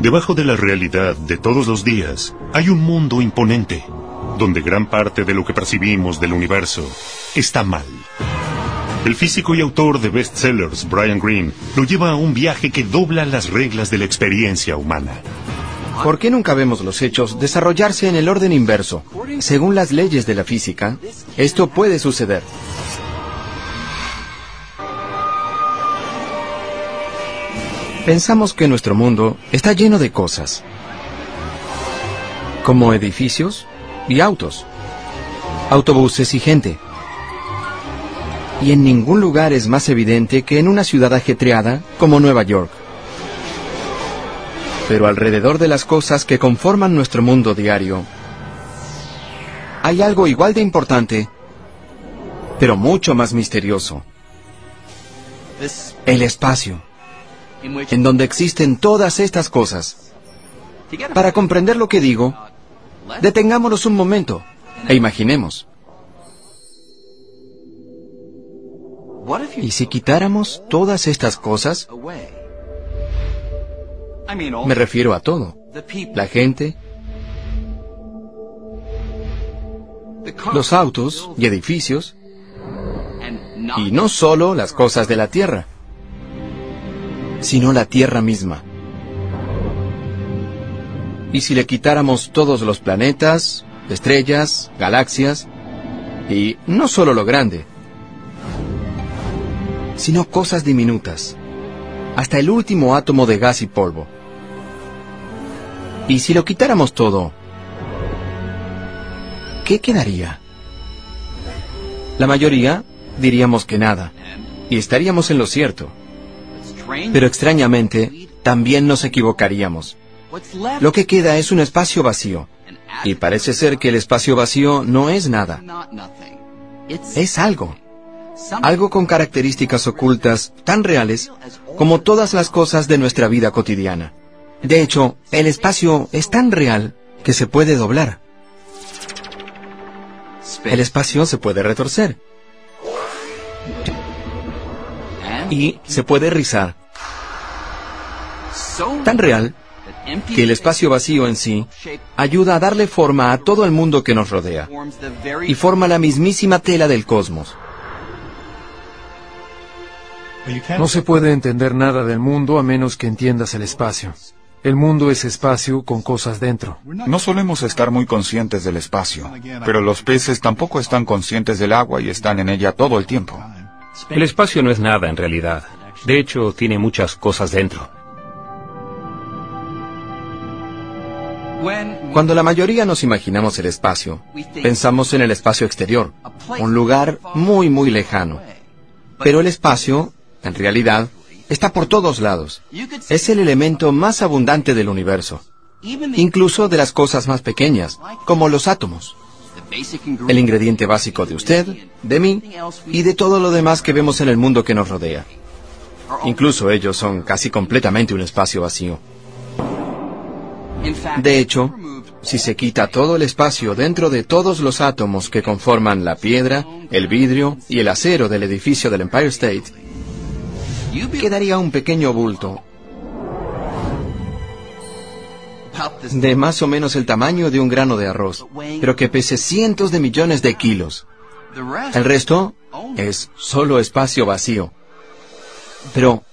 Debajo de la realidad de todos los días hay un mundo imponente, donde gran parte de lo que percibimos del universo está mal. El físico y autor de bestsellers Brian Greene lo lleva a un viaje que dobla las reglas de la experiencia humana. ¿Por qué nunca vemos los hechos desarrollarse en el orden inverso? Según las leyes de la física, esto puede suceder. Pensamos que nuestro mundo está lleno de cosas, como edificios y autos, autobuses y gente. Y en ningún lugar es más evidente que en una ciudad ajetreada como Nueva York. Pero alrededor de las cosas que conforman nuestro mundo diario, hay algo igual de importante, pero mucho más misterioso. El espacio, en donde existen todas estas cosas. Para comprender lo que digo, detengámonos un momento e imaginemos. ¿Y si quitáramos todas estas cosas? Me refiero a todo. La gente, los autos y edificios, y no solo las cosas de la tierra, sino la tierra misma. Y si le quitáramos todos los planetas, estrellas, galaxias, y no solo lo grande, sino cosas diminutas, hasta el último átomo de gas y polvo. Y si lo quitáramos todo, ¿qué quedaría? La mayoría diríamos que nada, y estaríamos en lo cierto. Pero extrañamente, también nos equivocaríamos. Lo que queda es un espacio vacío. Y parece ser que el espacio vacío no es nada. Es algo. Algo con características ocultas tan reales como todas las cosas de nuestra vida cotidiana. De hecho, el espacio es tan real que se puede doblar. El espacio se puede retorcer. Y se puede rizar. Tan real que el espacio vacío en sí ayuda a darle forma a todo el mundo que nos rodea y forma la mismísima tela del cosmos. No se puede entender nada del mundo a menos que entiendas el espacio. El mundo es espacio con cosas dentro. No solemos estar muy conscientes del espacio, pero los peces tampoco están conscientes del agua y están en ella todo el tiempo. El espacio no es nada en realidad. De hecho, tiene muchas cosas dentro. Cuando la mayoría nos imaginamos el espacio, pensamos en el espacio exterior, un lugar muy, muy lejano. Pero el espacio, en realidad, está por todos lados. Es el elemento más abundante del universo, incluso de las cosas más pequeñas, como los átomos. El ingrediente básico de usted, de mí y de todo lo demás que vemos en el mundo que nos rodea. Incluso ellos son casi completamente un espacio vacío. De hecho, si se quita todo el espacio dentro de todos los átomos que conforman la piedra, el vidrio y el acero del edificio del Empire State, quedaría un pequeño bulto de más o menos el tamaño de un grano de arroz, pero que pese cientos de millones de kilos. El resto es solo espacio vacío. Pero,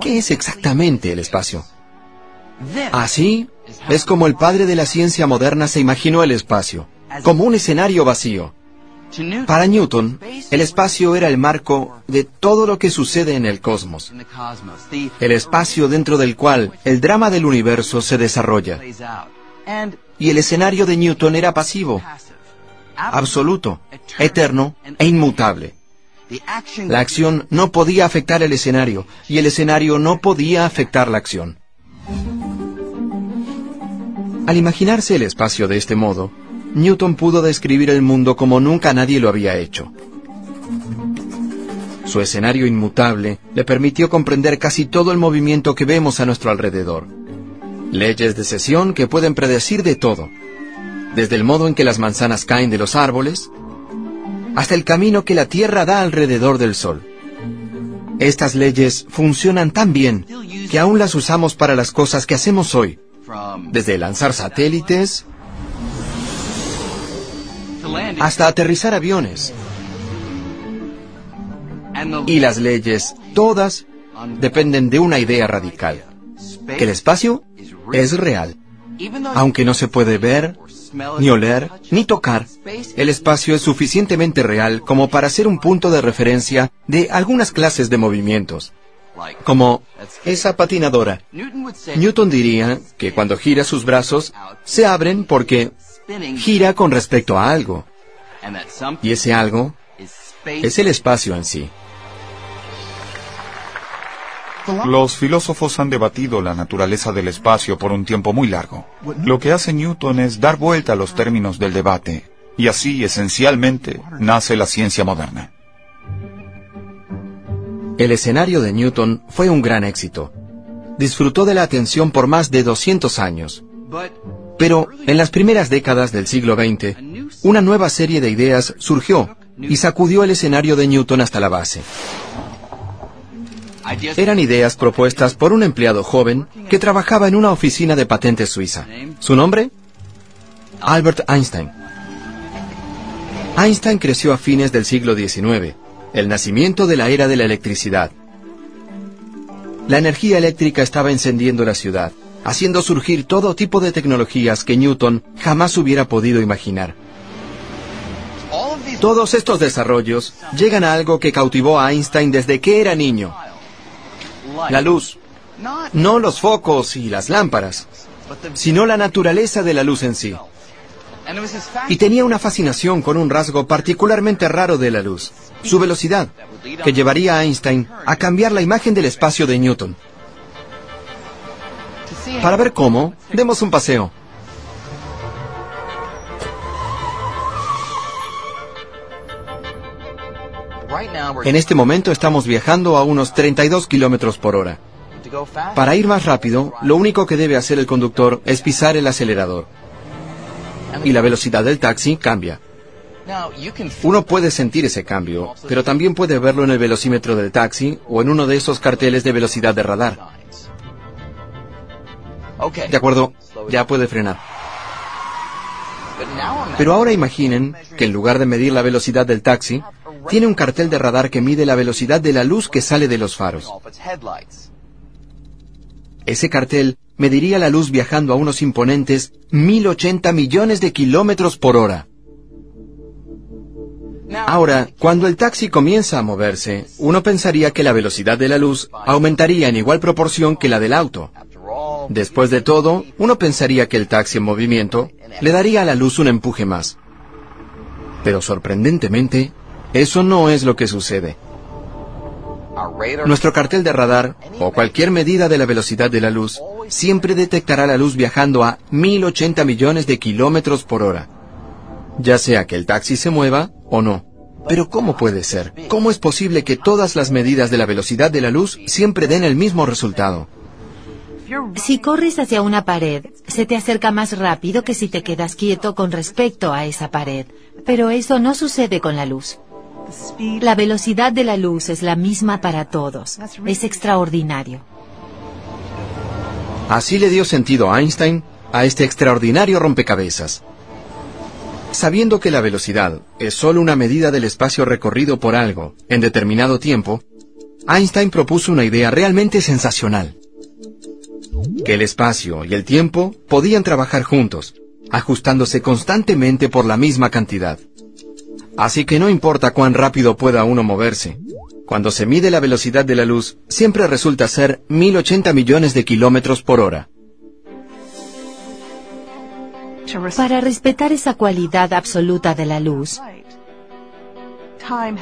¿qué es exactamente el espacio? Así es como el padre de la ciencia moderna se imaginó el espacio, como un escenario vacío. Para Newton, el espacio era el marco de todo lo que sucede en el cosmos, el espacio dentro del cual el drama del universo se desarrolla. Y el escenario de Newton era pasivo, absoluto, eterno e inmutable. La acción no podía afectar el escenario y el escenario no podía afectar la acción. Al imaginarse el espacio de este modo, Newton pudo describir el mundo como nunca nadie lo había hecho. Su escenario inmutable le permitió comprender casi todo el movimiento que vemos a nuestro alrededor. Leyes de sesión que pueden predecir de todo, desde el modo en que las manzanas caen de los árboles, hasta el camino que la Tierra da alrededor del Sol. Estas leyes funcionan tan bien que aún las usamos para las cosas que hacemos hoy, desde lanzar satélites hasta aterrizar aviones. Y las leyes, todas, dependen de una idea radical, que el espacio es real. Aunque no se puede ver, ni oler, ni tocar, el espacio es suficientemente real como para ser un punto de referencia de algunas clases de movimientos. Como esa patinadora. Newton diría que cuando gira sus brazos, se abren porque gira con respecto a algo. Y ese algo es el espacio en sí. Los filósofos han debatido la naturaleza del espacio por un tiempo muy largo. Lo que hace Newton es dar vuelta a los términos del debate, y así, esencialmente, nace la ciencia moderna. El escenario de Newton fue un gran éxito. Disfrutó de la atención por más de 200 años. Pero en las primeras décadas del siglo XX, una nueva serie de ideas surgió y sacudió el escenario de Newton hasta la base. Eran ideas propuestas por un empleado joven que trabajaba en una oficina de patentes suiza. ¿Su nombre? Albert Einstein. Einstein creció a fines del siglo XIX, el nacimiento de la era de la electricidad. La energía eléctrica estaba encendiendo la ciudad, haciendo surgir todo tipo de tecnologías que Newton jamás hubiera podido imaginar. Todos estos desarrollos llegan a algo que cautivó a Einstein desde que era niño, la luz. No los focos y las lámparas, sino la naturaleza de la luz en sí. Y tenía una fascinación con un rasgo particularmente raro de la luz, su velocidad, que llevaría a Einstein a cambiar la imagen del espacio de Newton. Para ver cómo, demos un paseo. En este momento estamos viajando a unos 32 kilómetros por hora. Para ir más rápido, lo único que debe hacer el conductor es pisar el acelerador. Y la velocidad del taxi cambia. Uno puede sentir ese cambio, pero también puede verlo en el velocímetro del taxi o en uno de esos carteles de velocidad de radar. De acuerdo, ya puede frenar. Pero ahora imaginen que en lugar de medir la velocidad del taxi, tiene un cartel de radar que mide la velocidad de la luz que sale de los faros. Ese cartel mediría la luz viajando a unos imponentes 1080 millones de kilómetros por hora. Ahora, cuando el taxi comienza a moverse, uno pensaría que la velocidad de la luz aumentaría en igual proporción que la del auto. Después de todo, uno pensaría que el taxi en movimiento le daría a la luz un empuje más. Pero sorprendentemente, eso no es lo que sucede. Nuestro cartel de radar, o cualquier medida de la velocidad de la luz, siempre detectará la luz viajando a 1080 millones de kilómetros por hora. Ya sea que el taxi se mueva o no. Pero ¿cómo puede ser? ¿Cómo es posible que todas las medidas de la velocidad de la luz siempre den el mismo resultado? Si corres hacia una pared, se te acerca más rápido que si te quedas quieto con respecto a esa pared. Pero eso no sucede con la luz. La velocidad de la luz es la misma para todos. Es extraordinario. Así le dio sentido a Einstein a este extraordinario rompecabezas. Sabiendo que la velocidad es solo una medida del espacio recorrido por algo en determinado tiempo, Einstein propuso una idea realmente sensacional. Que el espacio y el tiempo podían trabajar juntos, ajustándose constantemente por la misma cantidad. Así que no importa cuán rápido pueda uno moverse. Cuando se mide la velocidad de la luz, siempre resulta ser 1080 millones de kilómetros por hora. Para respetar esa cualidad absoluta de la luz,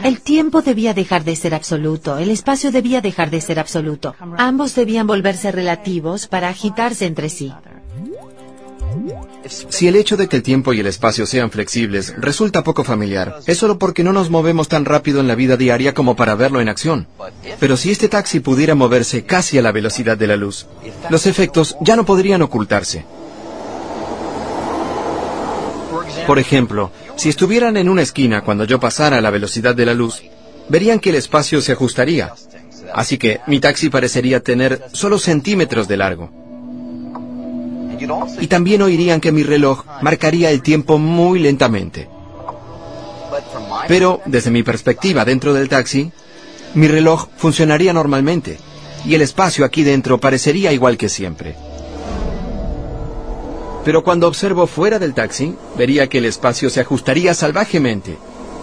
el tiempo debía dejar de ser absoluto, el espacio debía dejar de ser absoluto. Ambos debían volverse relativos para agitarse entre sí. Si el hecho de que el tiempo y el espacio sean flexibles resulta poco familiar, es solo porque no nos movemos tan rápido en la vida diaria como para verlo en acción. Pero si este taxi pudiera moverse casi a la velocidad de la luz, los efectos ya no podrían ocultarse. Por ejemplo, si estuvieran en una esquina cuando yo pasara a la velocidad de la luz, verían que el espacio se ajustaría. Así que mi taxi parecería tener solo centímetros de largo. Y también oirían que mi reloj marcaría el tiempo muy lentamente. Pero, desde mi perspectiva dentro del taxi, mi reloj funcionaría normalmente y el espacio aquí dentro parecería igual que siempre. Pero cuando observo fuera del taxi, vería que el espacio se ajustaría salvajemente,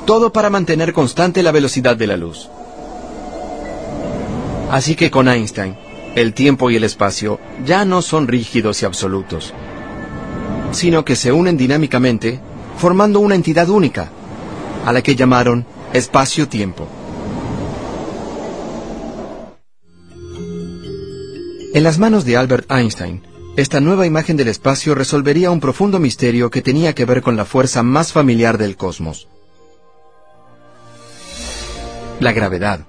todo para mantener constante la velocidad de la luz. Así que con Einstein, el tiempo y el espacio ya no son rígidos y absolutos, sino que se unen dinámicamente, formando una entidad única, a la que llamaron espacio-tiempo. En las manos de Albert Einstein, esta nueva imagen del espacio resolvería un profundo misterio que tenía que ver con la fuerza más familiar del cosmos. La gravedad.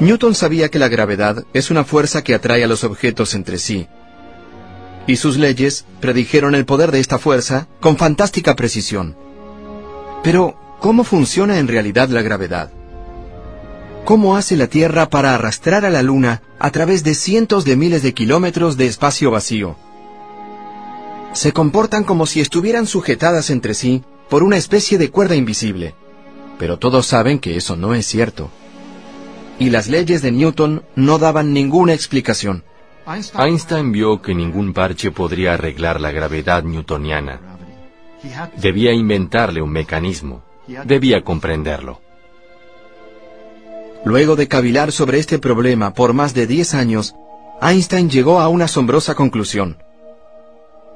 Newton sabía que la gravedad es una fuerza que atrae a los objetos entre sí, y sus leyes predijeron el poder de esta fuerza con fantástica precisión. Pero, ¿cómo funciona en realidad la gravedad? ¿Cómo hace la Tierra para arrastrar a la Luna a través de cientos de miles de kilómetros de espacio vacío? Se comportan como si estuvieran sujetadas entre sí por una especie de cuerda invisible. Pero todos saben que eso no es cierto. Y las leyes de Newton no daban ninguna explicación. Einstein vio que ningún parche podría arreglar la gravedad newtoniana. Debía inventarle un mecanismo. Debía comprenderlo. Luego de cavilar sobre este problema por más de 10 años, Einstein llegó a una asombrosa conclusión.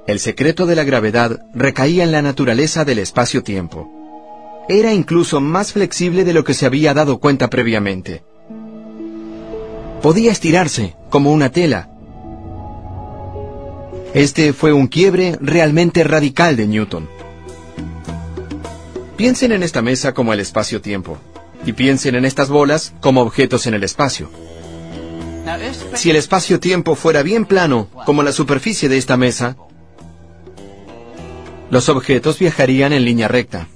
El secreto de la gravedad recaía en la naturaleza del espacio-tiempo. Era incluso más flexible de lo que se había dado cuenta previamente. Podía estirarse, como una tela. Este fue un quiebre realmente radical de Newton. Piensen en esta mesa como el espacio-tiempo y piensen en estas bolas como objetos en el espacio. Si el espacio-tiempo fuera bien plano, como la superficie de esta mesa, los objetos viajarían en línea recta.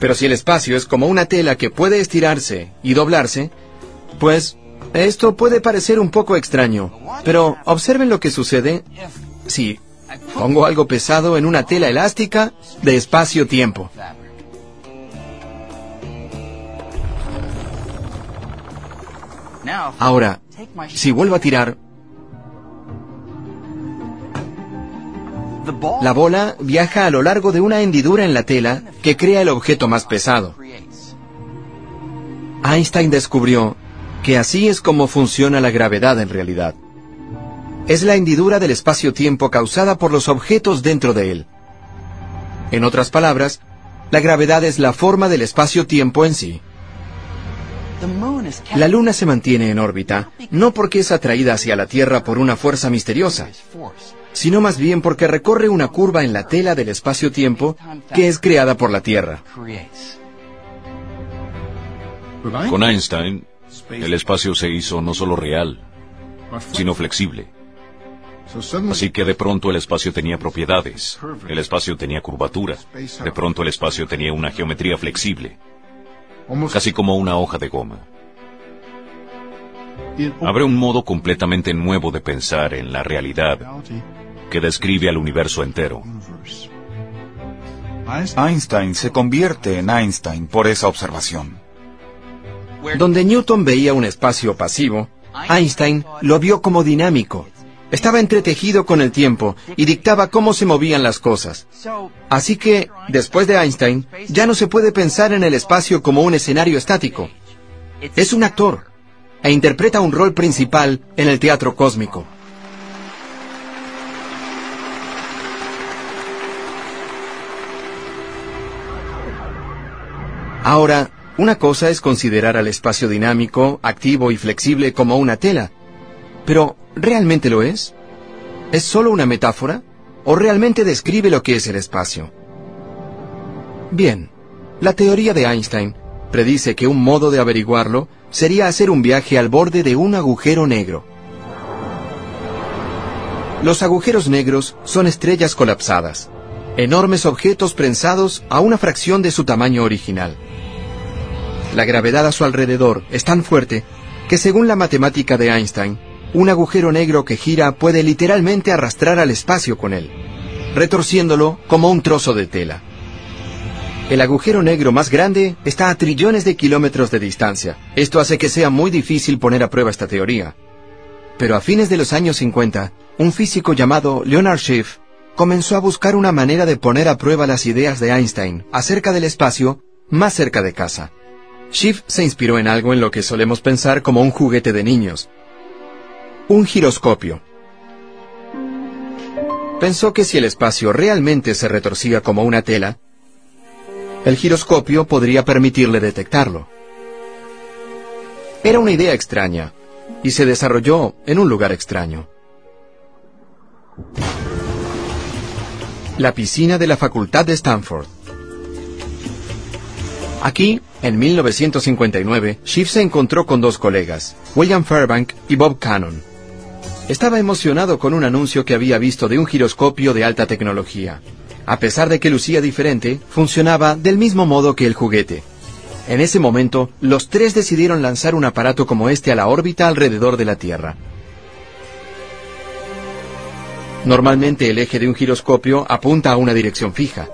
Pero si el espacio es como una tela que puede estirarse y doblarse, pues esto puede parecer un poco extraño, pero observen lo que sucede si pongo algo pesado en una tela elástica de espacio-tiempo. Ahora, si vuelvo a tirar, la bola viaja a lo largo de una hendidura en la tela que crea el objeto más pesado. Einstein descubrió que así es como funciona la gravedad en realidad. Es la hendidura del espacio-tiempo causada por los objetos dentro de él. En otras palabras, la gravedad es la forma del espacio-tiempo en sí. La Luna se mantiene en órbita, no porque es atraída hacia la Tierra por una fuerza misteriosa, sino más bien porque recorre una curva en la tela del espacio-tiempo que es creada por la Tierra. Con Einstein, el espacio se hizo no solo real, sino flexible. Así que de pronto el espacio tenía propiedades, el espacio tenía curvatura, de pronto el espacio tenía una geometría flexible casi como una hoja de goma. Habrá un modo completamente nuevo de pensar en la realidad que describe al universo entero. Einstein se convierte en Einstein por esa observación. Donde Newton veía un espacio pasivo, Einstein lo vio como dinámico, estaba entretejido con el tiempo y dictaba cómo se movían las cosas. Así que, después de Einstein, ya no se puede pensar en el espacio como un escenario estático. Es un actor e interpreta un rol principal en el teatro cósmico. Ahora, una cosa es considerar al espacio dinámico, activo y flexible como una tela, pero ¿Realmente lo es? ¿Es solo una metáfora? ¿O realmente describe lo que es el espacio? Bien, la teoría de Einstein predice que un modo de averiguarlo sería hacer un viaje al borde de un agujero negro. Los agujeros negros son estrellas colapsadas, enormes objetos prensados a una fracción de su tamaño original. La gravedad a su alrededor es tan fuerte que según la matemática de Einstein, un agujero negro que gira puede literalmente arrastrar al espacio con él, retorciéndolo como un trozo de tela. El agujero negro más grande está a trillones de kilómetros de distancia. Esto hace que sea muy difícil poner a prueba esta teoría. Pero a fines de los años 50, un físico llamado Leonard Schiff comenzó a buscar una manera de poner a prueba las ideas de Einstein acerca del espacio más cerca de casa. Schiff se inspiró en algo en lo que solemos pensar como un juguete de niños. Un giroscopio. Pensó que si el espacio realmente se retorcía como una tela, el giroscopio podría permitirle detectarlo. Era una idea extraña, y se desarrolló en un lugar extraño. La piscina de la Facultad de Stanford. Aquí, en 1959, Schiff se encontró con dos colegas, William Fairbank y Bob Cannon. Estaba emocionado con un anuncio que había visto de un giroscopio de alta tecnología. A pesar de que lucía diferente, funcionaba del mismo modo que el juguete. En ese momento, los tres decidieron lanzar un aparato como este a la órbita alrededor de la Tierra. Normalmente el eje de un giroscopio apunta a una dirección fija.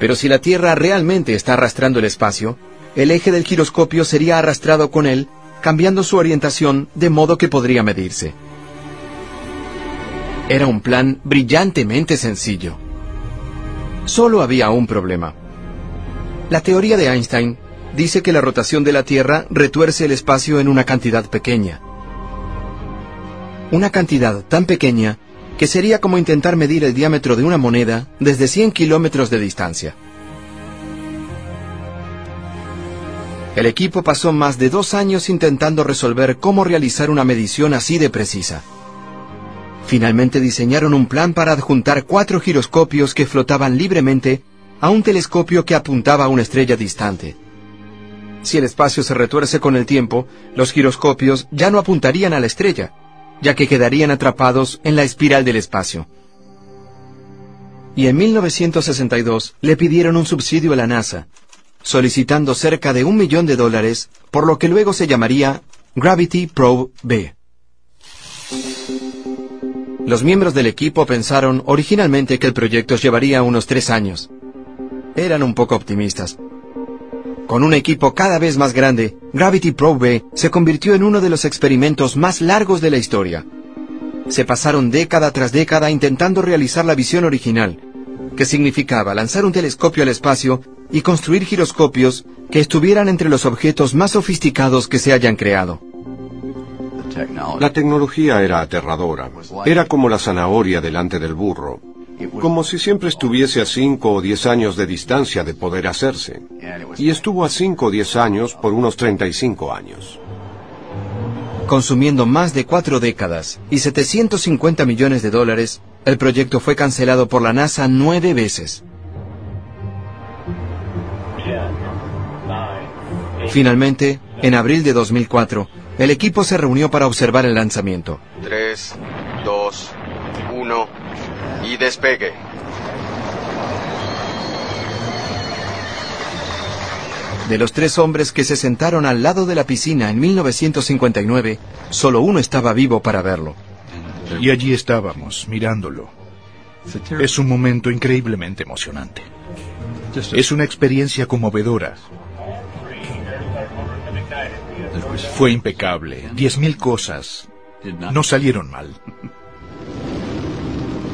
Pero si la Tierra realmente está arrastrando el espacio, el eje del giroscopio sería arrastrado con él, cambiando su orientación de modo que podría medirse. Era un plan brillantemente sencillo. Solo había un problema. La teoría de Einstein dice que la rotación de la Tierra retuerce el espacio en una cantidad pequeña. Una cantidad tan pequeña que sería como intentar medir el diámetro de una moneda desde 100 kilómetros de distancia. El equipo pasó más de dos años intentando resolver cómo realizar una medición así de precisa. Finalmente diseñaron un plan para adjuntar cuatro giroscopios que flotaban libremente a un telescopio que apuntaba a una estrella distante. Si el espacio se retuerce con el tiempo, los giroscopios ya no apuntarían a la estrella, ya que quedarían atrapados en la espiral del espacio. Y en 1962 le pidieron un subsidio a la NASA, solicitando cerca de un millón de dólares por lo que luego se llamaría Gravity Probe B. Los miembros del equipo pensaron originalmente que el proyecto llevaría unos tres años. Eran un poco optimistas. Con un equipo cada vez más grande, Gravity Probe se convirtió en uno de los experimentos más largos de la historia. Se pasaron década tras década intentando realizar la visión original, que significaba lanzar un telescopio al espacio y construir giroscopios que estuvieran entre los objetos más sofisticados que se hayan creado. La tecnología era aterradora. Era como la zanahoria delante del burro. Como si siempre estuviese a 5 o 10 años de distancia de poder hacerse. Y estuvo a 5 o 10 años por unos 35 años. Consumiendo más de cuatro décadas y 750 millones de dólares, el proyecto fue cancelado por la NASA nueve veces. Finalmente, en abril de 2004, el equipo se reunió para observar el lanzamiento. 3, 2, 1 y despegue. De los tres hombres que se sentaron al lado de la piscina en 1959, solo uno estaba vivo para verlo. Y allí estábamos, mirándolo. Es un momento increíblemente emocionante. Es una experiencia conmovedora. Fue impecable. Diez mil cosas. No salieron mal.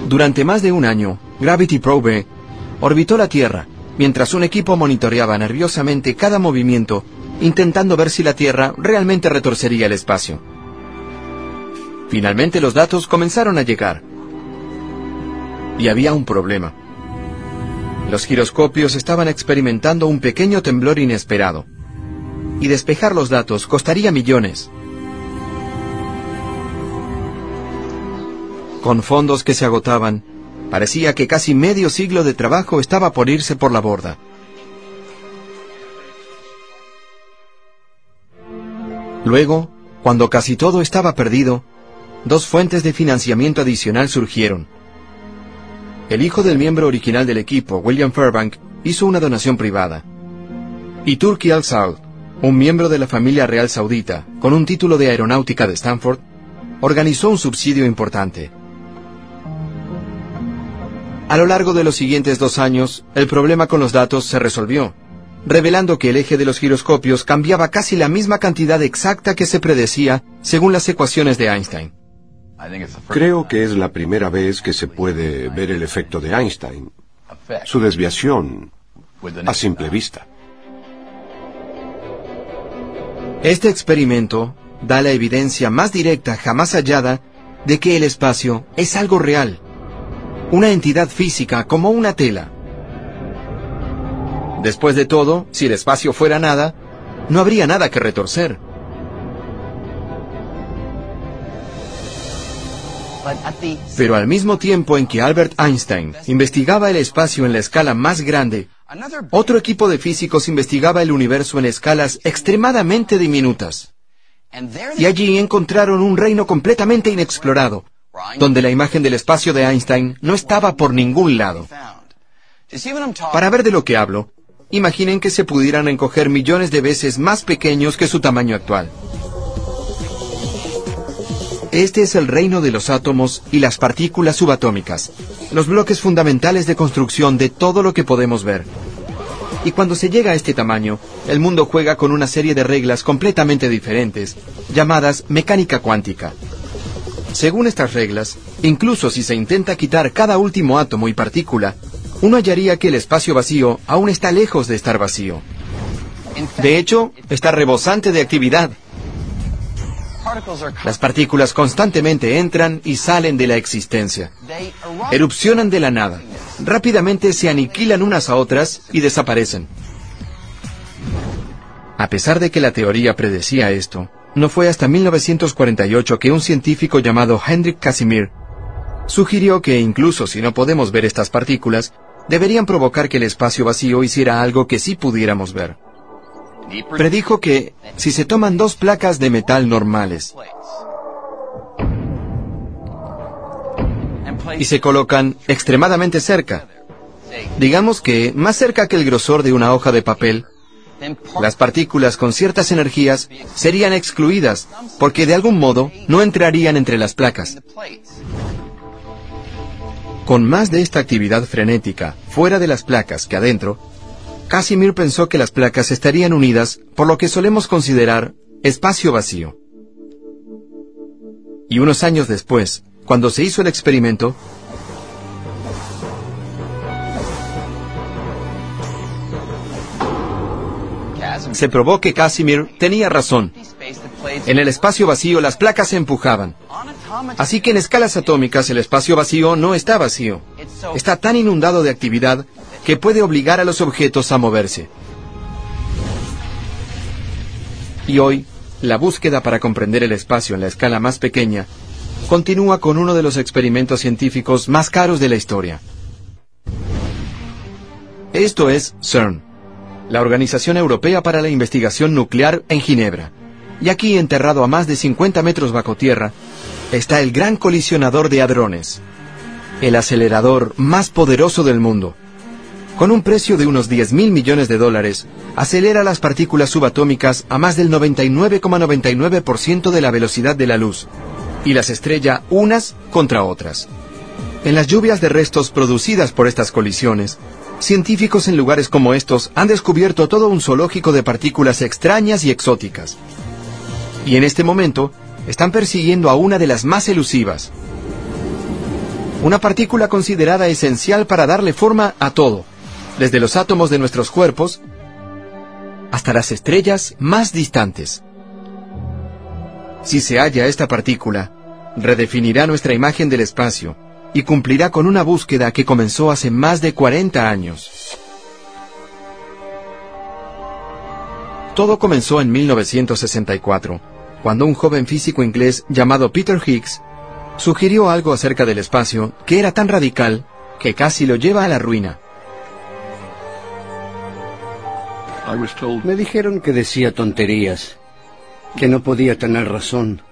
Durante más de un año, Gravity Probe orbitó la Tierra, mientras un equipo monitoreaba nerviosamente cada movimiento, intentando ver si la Tierra realmente retorcería el espacio. Finalmente los datos comenzaron a llegar. Y había un problema. Los giroscopios estaban experimentando un pequeño temblor inesperado y despejar los datos costaría millones. Con fondos que se agotaban, parecía que casi medio siglo de trabajo estaba por irse por la borda. Luego, cuando casi todo estaba perdido, dos fuentes de financiamiento adicional surgieron. El hijo del miembro original del equipo, William Fairbank, hizo una donación privada. Y Turkey Al-Saud, un miembro de la familia real saudita, con un título de aeronáutica de Stanford, organizó un subsidio importante. A lo largo de los siguientes dos años, el problema con los datos se resolvió, revelando que el eje de los giroscopios cambiaba casi la misma cantidad exacta que se predecía según las ecuaciones de Einstein. Creo que es la primera vez que se puede ver el efecto de Einstein, su desviación, a simple vista. Este experimento da la evidencia más directa jamás hallada de que el espacio es algo real, una entidad física como una tela. Después de todo, si el espacio fuera nada, no habría nada que retorcer. Pero al mismo tiempo en que Albert Einstein investigaba el espacio en la escala más grande, otro equipo de físicos investigaba el universo en escalas extremadamente diminutas. Y allí encontraron un reino completamente inexplorado, donde la imagen del espacio de Einstein no estaba por ningún lado. Para ver de lo que hablo, imaginen que se pudieran encoger millones de veces más pequeños que su tamaño actual. Este es el reino de los átomos y las partículas subatómicas, los bloques fundamentales de construcción de todo lo que podemos ver. Y cuando se llega a este tamaño, el mundo juega con una serie de reglas completamente diferentes, llamadas mecánica cuántica. Según estas reglas, incluso si se intenta quitar cada último átomo y partícula, uno hallaría que el espacio vacío aún está lejos de estar vacío. De hecho, está rebosante de actividad. Las partículas constantemente entran y salen de la existencia. Erupcionan de la nada. Rápidamente se aniquilan unas a otras y desaparecen. A pesar de que la teoría predecía esto, no fue hasta 1948 que un científico llamado Hendrik Casimir sugirió que incluso si no podemos ver estas partículas, deberían provocar que el espacio vacío hiciera algo que sí pudiéramos ver. Predijo que si se toman dos placas de metal normales y se colocan extremadamente cerca, digamos que más cerca que el grosor de una hoja de papel, las partículas con ciertas energías serían excluidas porque de algún modo no entrarían entre las placas. Con más de esta actividad frenética fuera de las placas que adentro, Casimir pensó que las placas estarían unidas por lo que solemos considerar espacio vacío. Y unos años después, cuando se hizo el experimento, se probó que Casimir tenía razón. En el espacio vacío las placas se empujaban. Así que en escalas atómicas el espacio vacío no está vacío. Está tan inundado de actividad que puede obligar a los objetos a moverse. Y hoy, la búsqueda para comprender el espacio en la escala más pequeña continúa con uno de los experimentos científicos más caros de la historia. Esto es CERN, la Organización Europea para la Investigación Nuclear en Ginebra. Y aquí, enterrado a más de 50 metros bajo tierra, está el gran colisionador de hadrones, el acelerador más poderoso del mundo con un precio de unos 10 mil millones de dólares, acelera las partículas subatómicas a más del 99,99% de la velocidad de la luz y las estrella unas contra otras. En las lluvias de restos producidas por estas colisiones, científicos en lugares como estos han descubierto todo un zoológico de partículas extrañas y exóticas. Y en este momento están persiguiendo a una de las más elusivas. Una partícula considerada esencial para darle forma a todo desde los átomos de nuestros cuerpos hasta las estrellas más distantes. Si se halla esta partícula, redefinirá nuestra imagen del espacio y cumplirá con una búsqueda que comenzó hace más de 40 años. Todo comenzó en 1964, cuando un joven físico inglés llamado Peter Higgs sugirió algo acerca del espacio que era tan radical que casi lo lleva a la ruina. Me dijeron que decía tonterías, que no podía tener razón.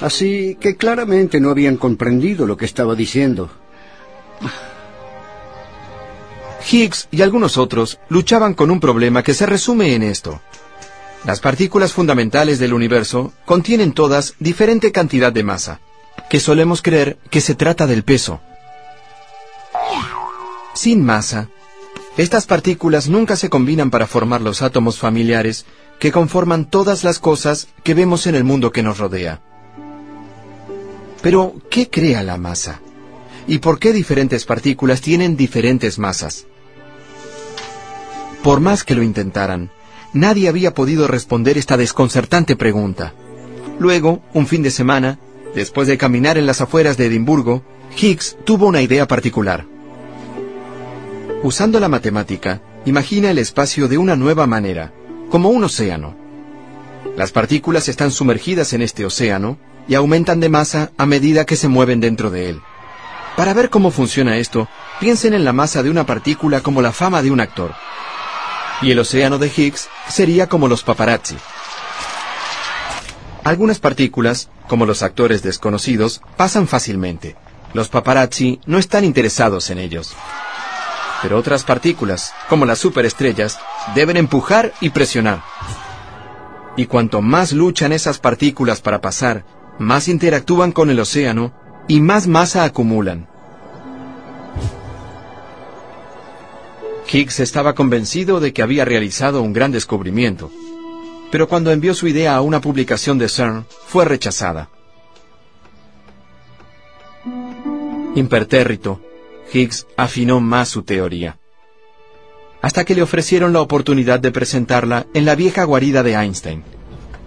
Así que claramente no habían comprendido lo que estaba diciendo. Higgs y algunos otros luchaban con un problema que se resume en esto. Las partículas fundamentales del universo contienen todas diferente cantidad de masa, que solemos creer que se trata del peso. Sin masa, estas partículas nunca se combinan para formar los átomos familiares que conforman todas las cosas que vemos en el mundo que nos rodea. Pero, ¿qué crea la masa? ¿Y por qué diferentes partículas tienen diferentes masas? Por más que lo intentaran, nadie había podido responder esta desconcertante pregunta. Luego, un fin de semana, después de caminar en las afueras de Edimburgo, Higgs tuvo una idea particular. Usando la matemática, imagina el espacio de una nueva manera, como un océano. Las partículas están sumergidas en este océano y aumentan de masa a medida que se mueven dentro de él. Para ver cómo funciona esto, piensen en la masa de una partícula como la fama de un actor. Y el océano de Higgs sería como los paparazzi. Algunas partículas, como los actores desconocidos, pasan fácilmente. Los paparazzi no están interesados en ellos. Pero otras partículas, como las superestrellas, deben empujar y presionar. Y cuanto más luchan esas partículas para pasar, más interactúan con el océano y más masa acumulan. Higgs estaba convencido de que había realizado un gran descubrimiento, pero cuando envió su idea a una publicación de CERN, fue rechazada. Impertérrito, Higgs afinó más su teoría, hasta que le ofrecieron la oportunidad de presentarla en la vieja guarida de Einstein,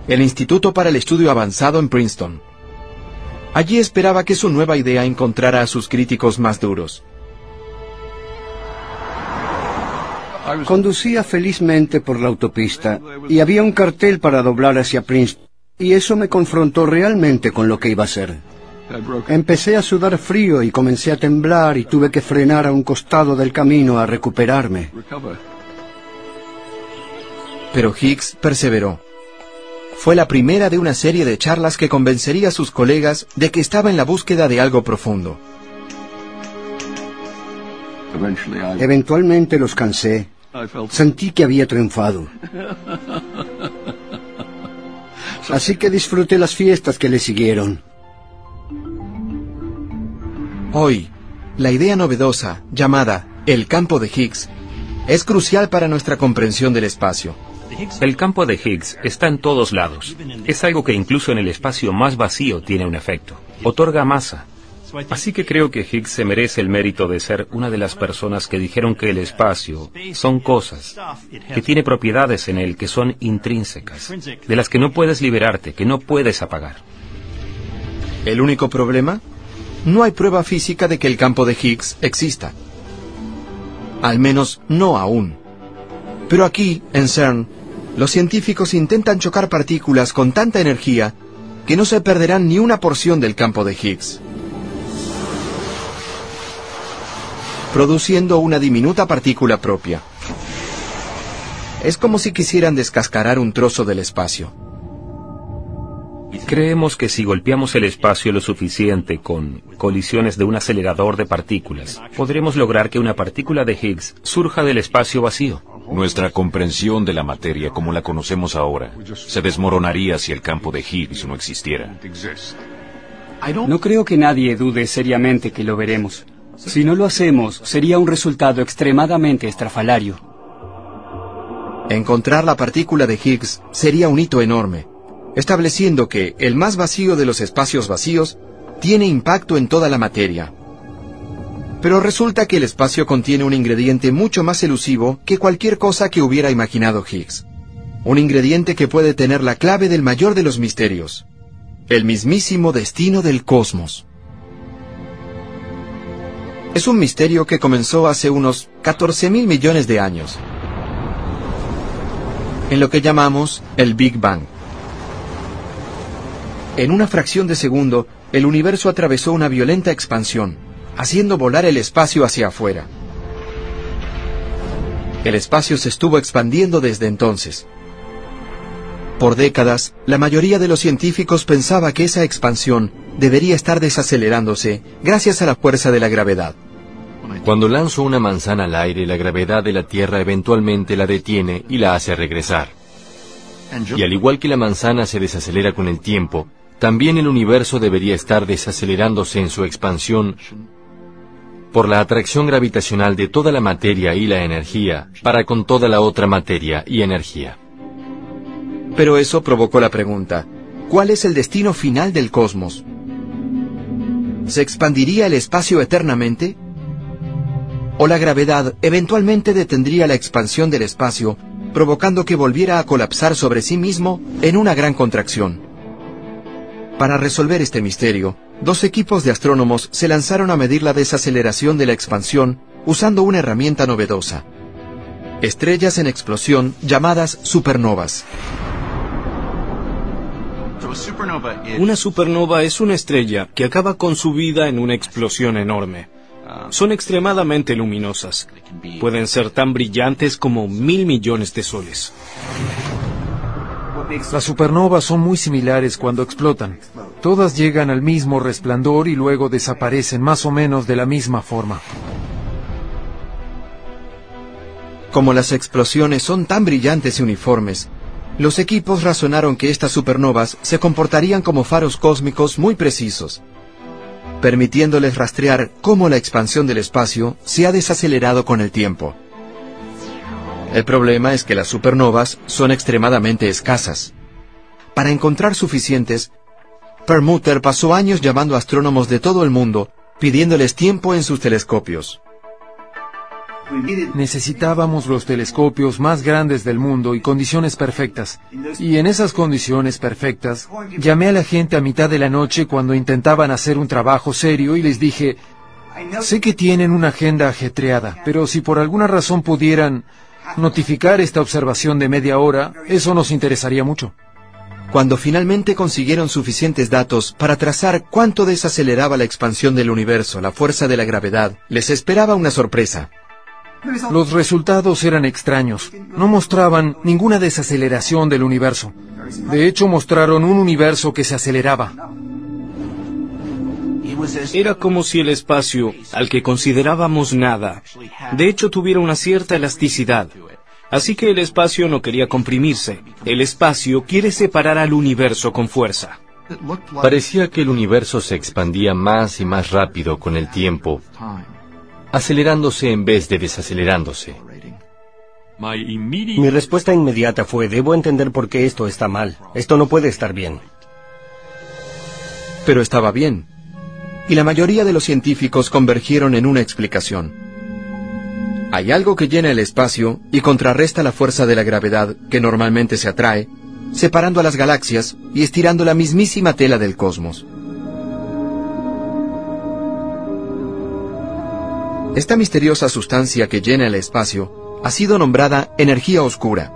el Instituto para el Estudio Avanzado en Princeton. Allí esperaba que su nueva idea encontrara a sus críticos más duros. Conducía felizmente por la autopista y había un cartel para doblar hacia Princeton, y eso me confrontó realmente con lo que iba a ser. Empecé a sudar frío y comencé a temblar y tuve que frenar a un costado del camino a recuperarme. Pero Higgs perseveró. Fue la primera de una serie de charlas que convencería a sus colegas de que estaba en la búsqueda de algo profundo. Eventualmente los cansé. Sentí que había triunfado. Así que disfruté las fiestas que le siguieron. Hoy, la idea novedosa, llamada el campo de Higgs, es crucial para nuestra comprensión del espacio. El campo de Higgs está en todos lados. Es algo que incluso en el espacio más vacío tiene un efecto. Otorga masa. Así que creo que Higgs se merece el mérito de ser una de las personas que dijeron que el espacio son cosas, que tiene propiedades en él que son intrínsecas, de las que no puedes liberarte, que no puedes apagar. ¿El único problema? No hay prueba física de que el campo de Higgs exista. Al menos no aún. Pero aquí, en CERN, los científicos intentan chocar partículas con tanta energía que no se perderán ni una porción del campo de Higgs, produciendo una diminuta partícula propia. Es como si quisieran descascarar un trozo del espacio. Creemos que si golpeamos el espacio lo suficiente con colisiones de un acelerador de partículas, podremos lograr que una partícula de Higgs surja del espacio vacío. Nuestra comprensión de la materia como la conocemos ahora se desmoronaría si el campo de Higgs no existiera. No creo que nadie dude seriamente que lo veremos. Si no lo hacemos, sería un resultado extremadamente estrafalario. Encontrar la partícula de Higgs sería un hito enorme estableciendo que el más vacío de los espacios vacíos tiene impacto en toda la materia. Pero resulta que el espacio contiene un ingrediente mucho más elusivo que cualquier cosa que hubiera imaginado Higgs. Un ingrediente que puede tener la clave del mayor de los misterios, el mismísimo destino del cosmos. Es un misterio que comenzó hace unos 14 mil millones de años, en lo que llamamos el Big Bang. En una fracción de segundo, el universo atravesó una violenta expansión, haciendo volar el espacio hacia afuera. El espacio se estuvo expandiendo desde entonces. Por décadas, la mayoría de los científicos pensaba que esa expansión debería estar desacelerándose gracias a la fuerza de la gravedad. Cuando lanzo una manzana al aire, la gravedad de la Tierra eventualmente la detiene y la hace regresar. Y al igual que la manzana se desacelera con el tiempo, también el universo debería estar desacelerándose en su expansión por la atracción gravitacional de toda la materia y la energía para con toda la otra materia y energía. Pero eso provocó la pregunta, ¿cuál es el destino final del cosmos? ¿Se expandiría el espacio eternamente? ¿O la gravedad eventualmente detendría la expansión del espacio, provocando que volviera a colapsar sobre sí mismo en una gran contracción? Para resolver este misterio, dos equipos de astrónomos se lanzaron a medir la desaceleración de la expansión usando una herramienta novedosa. Estrellas en explosión llamadas supernovas. Una supernova es una estrella que acaba con su vida en una explosión enorme. Son extremadamente luminosas. Pueden ser tan brillantes como mil millones de soles. Las supernovas son muy similares cuando explotan. Todas llegan al mismo resplandor y luego desaparecen más o menos de la misma forma. Como las explosiones son tan brillantes y uniformes, los equipos razonaron que estas supernovas se comportarían como faros cósmicos muy precisos, permitiéndoles rastrear cómo la expansión del espacio se ha desacelerado con el tiempo. El problema es que las supernovas son extremadamente escasas. Para encontrar suficientes, Permuter pasó años llamando a astrónomos de todo el mundo, pidiéndoles tiempo en sus telescopios. Necesitábamos los telescopios más grandes del mundo y condiciones perfectas. Y en esas condiciones perfectas, llamé a la gente a mitad de la noche cuando intentaban hacer un trabajo serio y les dije, sé que tienen una agenda ajetreada, pero si por alguna razón pudieran notificar esta observación de media hora, eso nos interesaría mucho. Cuando finalmente consiguieron suficientes datos para trazar cuánto desaceleraba la expansión del universo la fuerza de la gravedad, les esperaba una sorpresa. Los resultados eran extraños. No mostraban ninguna desaceleración del universo. De hecho, mostraron un universo que se aceleraba. Era como si el espacio, al que considerábamos nada, de hecho tuviera una cierta elasticidad. Así que el espacio no quería comprimirse. El espacio quiere separar al universo con fuerza. Parecía que el universo se expandía más y más rápido con el tiempo, acelerándose en vez de desacelerándose. Mi respuesta inmediata fue, debo entender por qué esto está mal. Esto no puede estar bien. Pero estaba bien. Y la mayoría de los científicos convergieron en una explicación. Hay algo que llena el espacio y contrarresta la fuerza de la gravedad que normalmente se atrae, separando a las galaxias y estirando la mismísima tela del cosmos. Esta misteriosa sustancia que llena el espacio ha sido nombrada energía oscura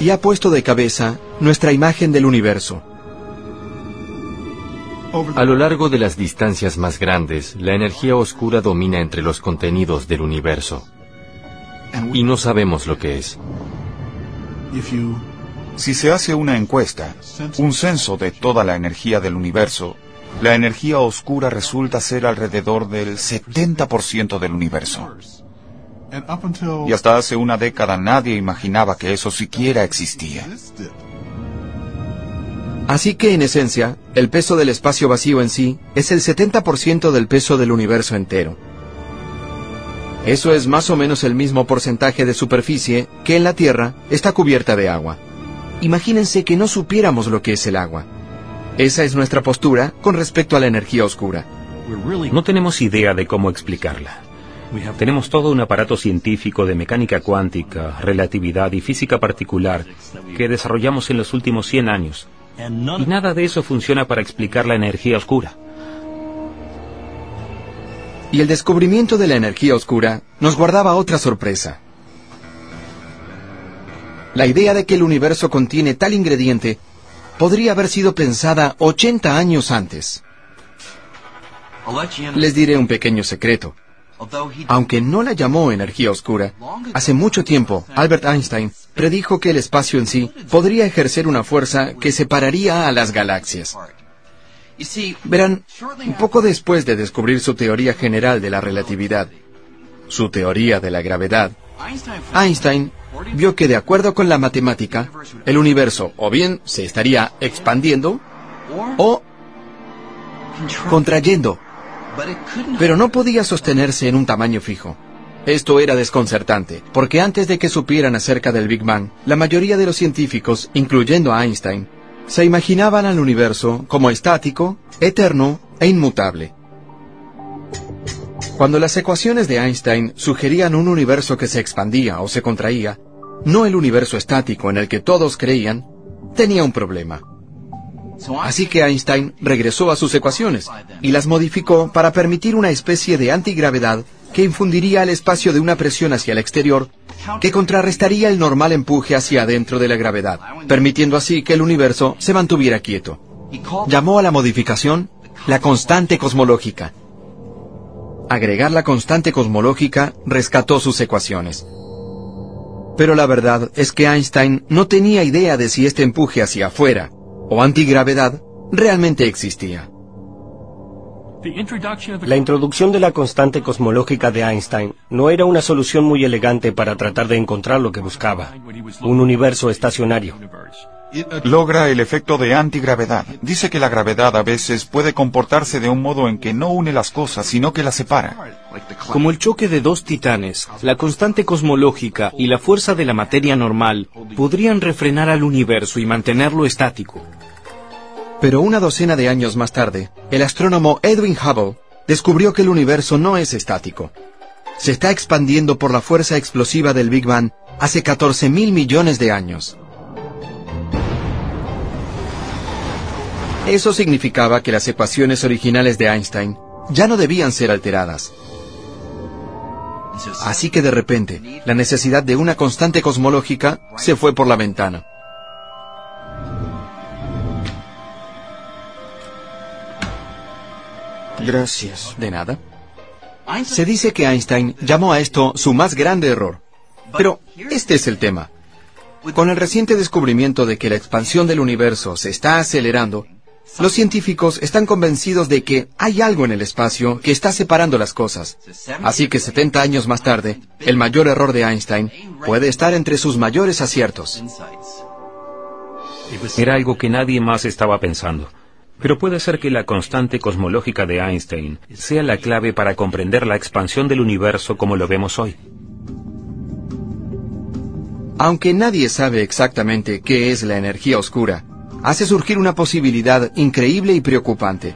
y ha puesto de cabeza nuestra imagen del universo. A lo largo de las distancias más grandes, la energía oscura domina entre los contenidos del universo. Y no sabemos lo que es. Si se hace una encuesta, un censo de toda la energía del universo, la energía oscura resulta ser alrededor del 70% del universo. Y hasta hace una década nadie imaginaba que eso siquiera existía. Así que, en esencia, el peso del espacio vacío en sí es el 70% del peso del universo entero. Eso es más o menos el mismo porcentaje de superficie que en la Tierra está cubierta de agua. Imagínense que no supiéramos lo que es el agua. Esa es nuestra postura con respecto a la energía oscura. No tenemos idea de cómo explicarla. Tenemos todo un aparato científico de mecánica cuántica, relatividad y física particular que desarrollamos en los últimos 100 años y nada de eso funciona para explicar la energía oscura. Y el descubrimiento de la energía oscura nos guardaba otra sorpresa. La idea de que el universo contiene tal ingrediente podría haber sido pensada 80 años antes. Les diré un pequeño secreto. Aunque no la llamó energía oscura, hace mucho tiempo Albert Einstein predijo que el espacio en sí podría ejercer una fuerza que separaría a las galaxias. Verán, poco después de descubrir su teoría general de la relatividad, su teoría de la gravedad, Einstein vio que de acuerdo con la matemática, el universo o bien se estaría expandiendo o contrayendo, pero no podía sostenerse en un tamaño fijo. Esto era desconcertante, porque antes de que supieran acerca del Big Bang, la mayoría de los científicos, incluyendo a Einstein, se imaginaban al universo como estático, eterno e inmutable. Cuando las ecuaciones de Einstein sugerían un universo que se expandía o se contraía, no el universo estático en el que todos creían, tenía un problema. Así que Einstein regresó a sus ecuaciones y las modificó para permitir una especie de antigravedad que infundiría al espacio de una presión hacia el exterior que contrarrestaría el normal empuje hacia adentro de la gravedad, permitiendo así que el universo se mantuviera quieto. Llamó a la modificación la constante cosmológica. Agregar la constante cosmológica rescató sus ecuaciones. Pero la verdad es que Einstein no tenía idea de si este empuje hacia afuera o antigravedad realmente existía. La introducción de la constante cosmológica de Einstein no era una solución muy elegante para tratar de encontrar lo que buscaba, un universo estacionario. Logra el efecto de antigravedad. Dice que la gravedad a veces puede comportarse de un modo en que no une las cosas, sino que las separa. Como el choque de dos titanes, la constante cosmológica y la fuerza de la materia normal podrían refrenar al universo y mantenerlo estático. Pero una docena de años más tarde, el astrónomo Edwin Hubble descubrió que el universo no es estático. Se está expandiendo por la fuerza explosiva del Big Bang hace 14 mil millones de años. Eso significaba que las ecuaciones originales de Einstein ya no debían ser alteradas. Así que de repente, la necesidad de una constante cosmológica se fue por la ventana. Gracias. De nada. Se dice que Einstein llamó a esto su más grande error. Pero este es el tema. Con el reciente descubrimiento de que la expansión del universo se está acelerando, los científicos están convencidos de que hay algo en el espacio que está separando las cosas. Así que 70 años más tarde, el mayor error de Einstein puede estar entre sus mayores aciertos. Era algo que nadie más estaba pensando. Pero puede ser que la constante cosmológica de Einstein sea la clave para comprender la expansión del universo como lo vemos hoy. Aunque nadie sabe exactamente qué es la energía oscura, hace surgir una posibilidad increíble y preocupante.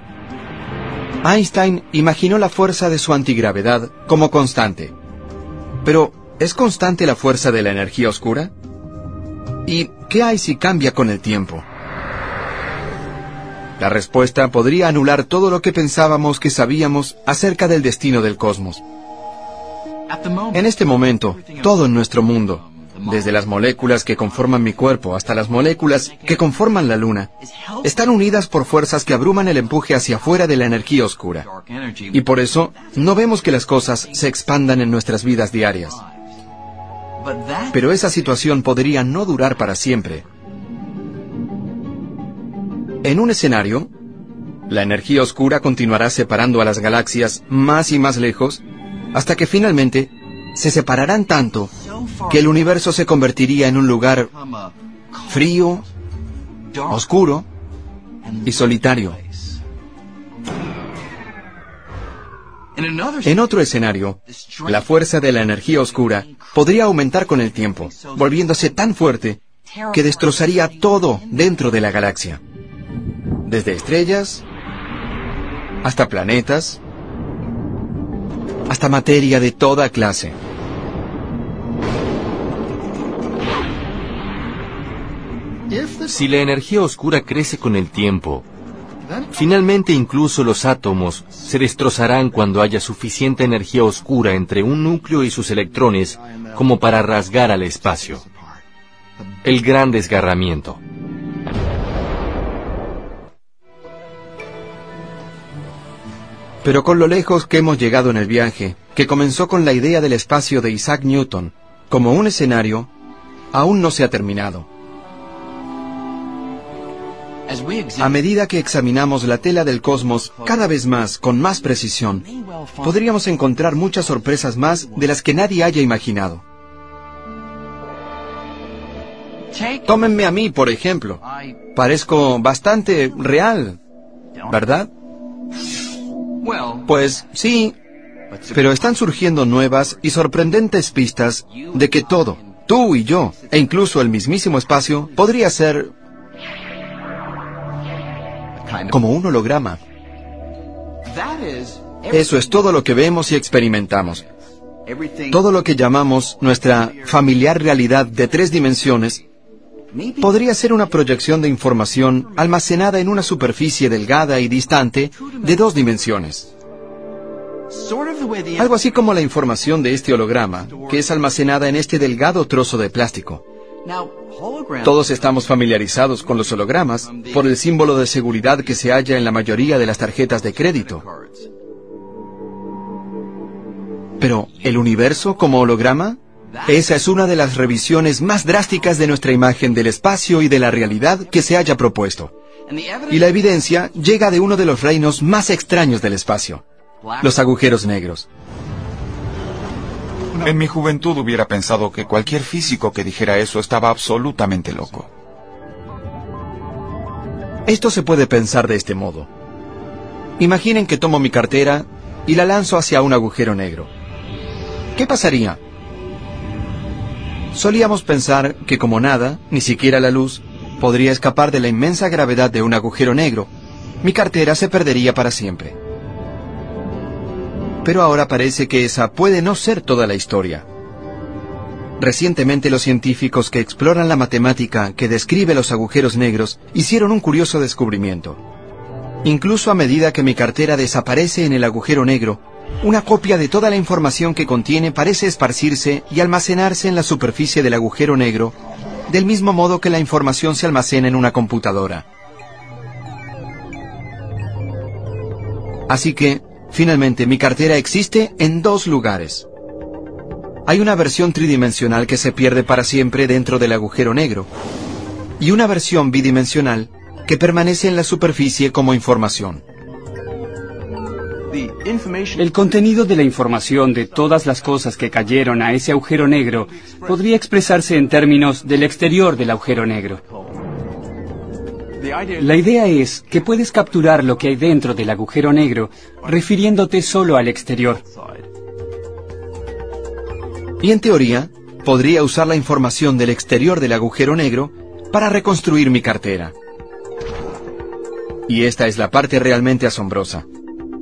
Einstein imaginó la fuerza de su antigravedad como constante. Pero, ¿es constante la fuerza de la energía oscura? ¿Y qué hay si cambia con el tiempo? La respuesta podría anular todo lo que pensábamos que sabíamos acerca del destino del cosmos. En este momento, todo en nuestro mundo, desde las moléculas que conforman mi cuerpo hasta las moléculas que conforman la luna, están unidas por fuerzas que abruman el empuje hacia afuera de la energía oscura. Y por eso no vemos que las cosas se expandan en nuestras vidas diarias. Pero esa situación podría no durar para siempre. En un escenario, la energía oscura continuará separando a las galaxias más y más lejos hasta que finalmente se separarán tanto que el universo se convertiría en un lugar frío, oscuro y solitario. En otro escenario, la fuerza de la energía oscura podría aumentar con el tiempo, volviéndose tan fuerte que destrozaría todo dentro de la galaxia. Desde estrellas hasta planetas, hasta materia de toda clase. Si la energía oscura crece con el tiempo, finalmente incluso los átomos se destrozarán cuando haya suficiente energía oscura entre un núcleo y sus electrones como para rasgar al espacio. El gran desgarramiento. Pero con lo lejos que hemos llegado en el viaje, que comenzó con la idea del espacio de Isaac Newton, como un escenario, aún no se ha terminado. A medida que examinamos la tela del cosmos cada vez más, con más precisión, podríamos encontrar muchas sorpresas más de las que nadie haya imaginado. Tómenme a mí, por ejemplo. Parezco bastante real, ¿verdad? Pues sí, pero están surgiendo nuevas y sorprendentes pistas de que todo, tú y yo, e incluso el mismísimo espacio, podría ser como un holograma. Eso es todo lo que vemos y experimentamos. Todo lo que llamamos nuestra familiar realidad de tres dimensiones podría ser una proyección de información almacenada en una superficie delgada y distante de dos dimensiones. Algo así como la información de este holograma, que es almacenada en este delgado trozo de plástico. Todos estamos familiarizados con los hologramas por el símbolo de seguridad que se halla en la mayoría de las tarjetas de crédito. Pero, ¿el universo como holograma? Esa es una de las revisiones más drásticas de nuestra imagen del espacio y de la realidad que se haya propuesto. Y la evidencia llega de uno de los reinos más extraños del espacio, los agujeros negros. En mi juventud hubiera pensado que cualquier físico que dijera eso estaba absolutamente loco. Esto se puede pensar de este modo. Imaginen que tomo mi cartera y la lanzo hacia un agujero negro. ¿Qué pasaría? Solíamos pensar que como nada, ni siquiera la luz, podría escapar de la inmensa gravedad de un agujero negro, mi cartera se perdería para siempre. Pero ahora parece que esa puede no ser toda la historia. Recientemente los científicos que exploran la matemática que describe los agujeros negros hicieron un curioso descubrimiento. Incluso a medida que mi cartera desaparece en el agujero negro, una copia de toda la información que contiene parece esparcirse y almacenarse en la superficie del agujero negro, del mismo modo que la información se almacena en una computadora. Así que, finalmente, mi cartera existe en dos lugares. Hay una versión tridimensional que se pierde para siempre dentro del agujero negro, y una versión bidimensional que permanece en la superficie como información. El contenido de la información de todas las cosas que cayeron a ese agujero negro podría expresarse en términos del exterior del agujero negro. La idea es que puedes capturar lo que hay dentro del agujero negro refiriéndote solo al exterior. Y en teoría, podría usar la información del exterior del agujero negro para reconstruir mi cartera. Y esta es la parte realmente asombrosa.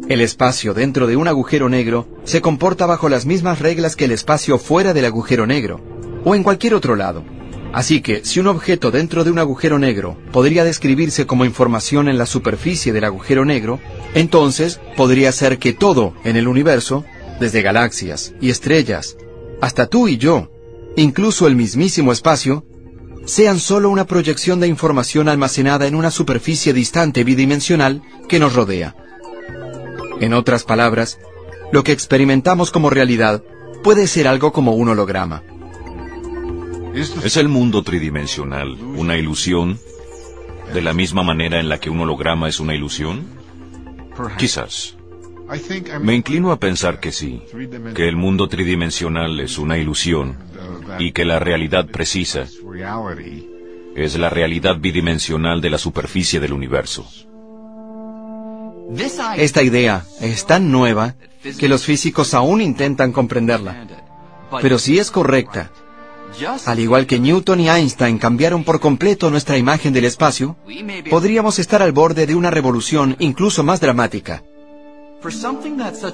El espacio dentro de un agujero negro se comporta bajo las mismas reglas que el espacio fuera del agujero negro, o en cualquier otro lado. Así que, si un objeto dentro de un agujero negro podría describirse como información en la superficie del agujero negro, entonces podría ser que todo en el universo, desde galaxias y estrellas, hasta tú y yo, incluso el mismísimo espacio, sean solo una proyección de información almacenada en una superficie distante bidimensional que nos rodea. En otras palabras, lo que experimentamos como realidad puede ser algo como un holograma. ¿Es el mundo tridimensional una ilusión de la misma manera en la que un holograma es una ilusión? Quizás. Me inclino a pensar que sí, que el mundo tridimensional es una ilusión y que la realidad precisa es la realidad bidimensional de la superficie del universo. Esta idea es tan nueva que los físicos aún intentan comprenderla. Pero si es correcta, al igual que Newton y Einstein cambiaron por completo nuestra imagen del espacio, podríamos estar al borde de una revolución incluso más dramática.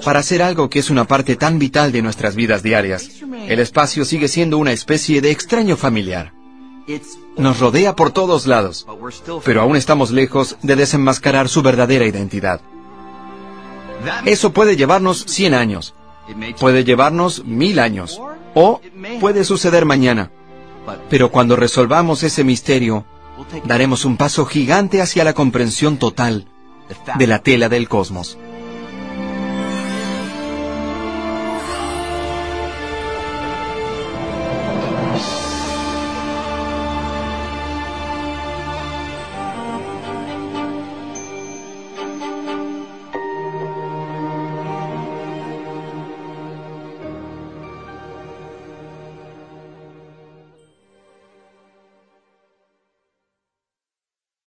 Para hacer algo que es una parte tan vital de nuestras vidas diarias, el espacio sigue siendo una especie de extraño familiar. Nos rodea por todos lados, pero aún estamos lejos de desenmascarar su verdadera identidad. Eso puede llevarnos 100 años, puede llevarnos mil años, o puede suceder mañana. Pero cuando resolvamos ese misterio, daremos un paso gigante hacia la comprensión total de la tela del cosmos.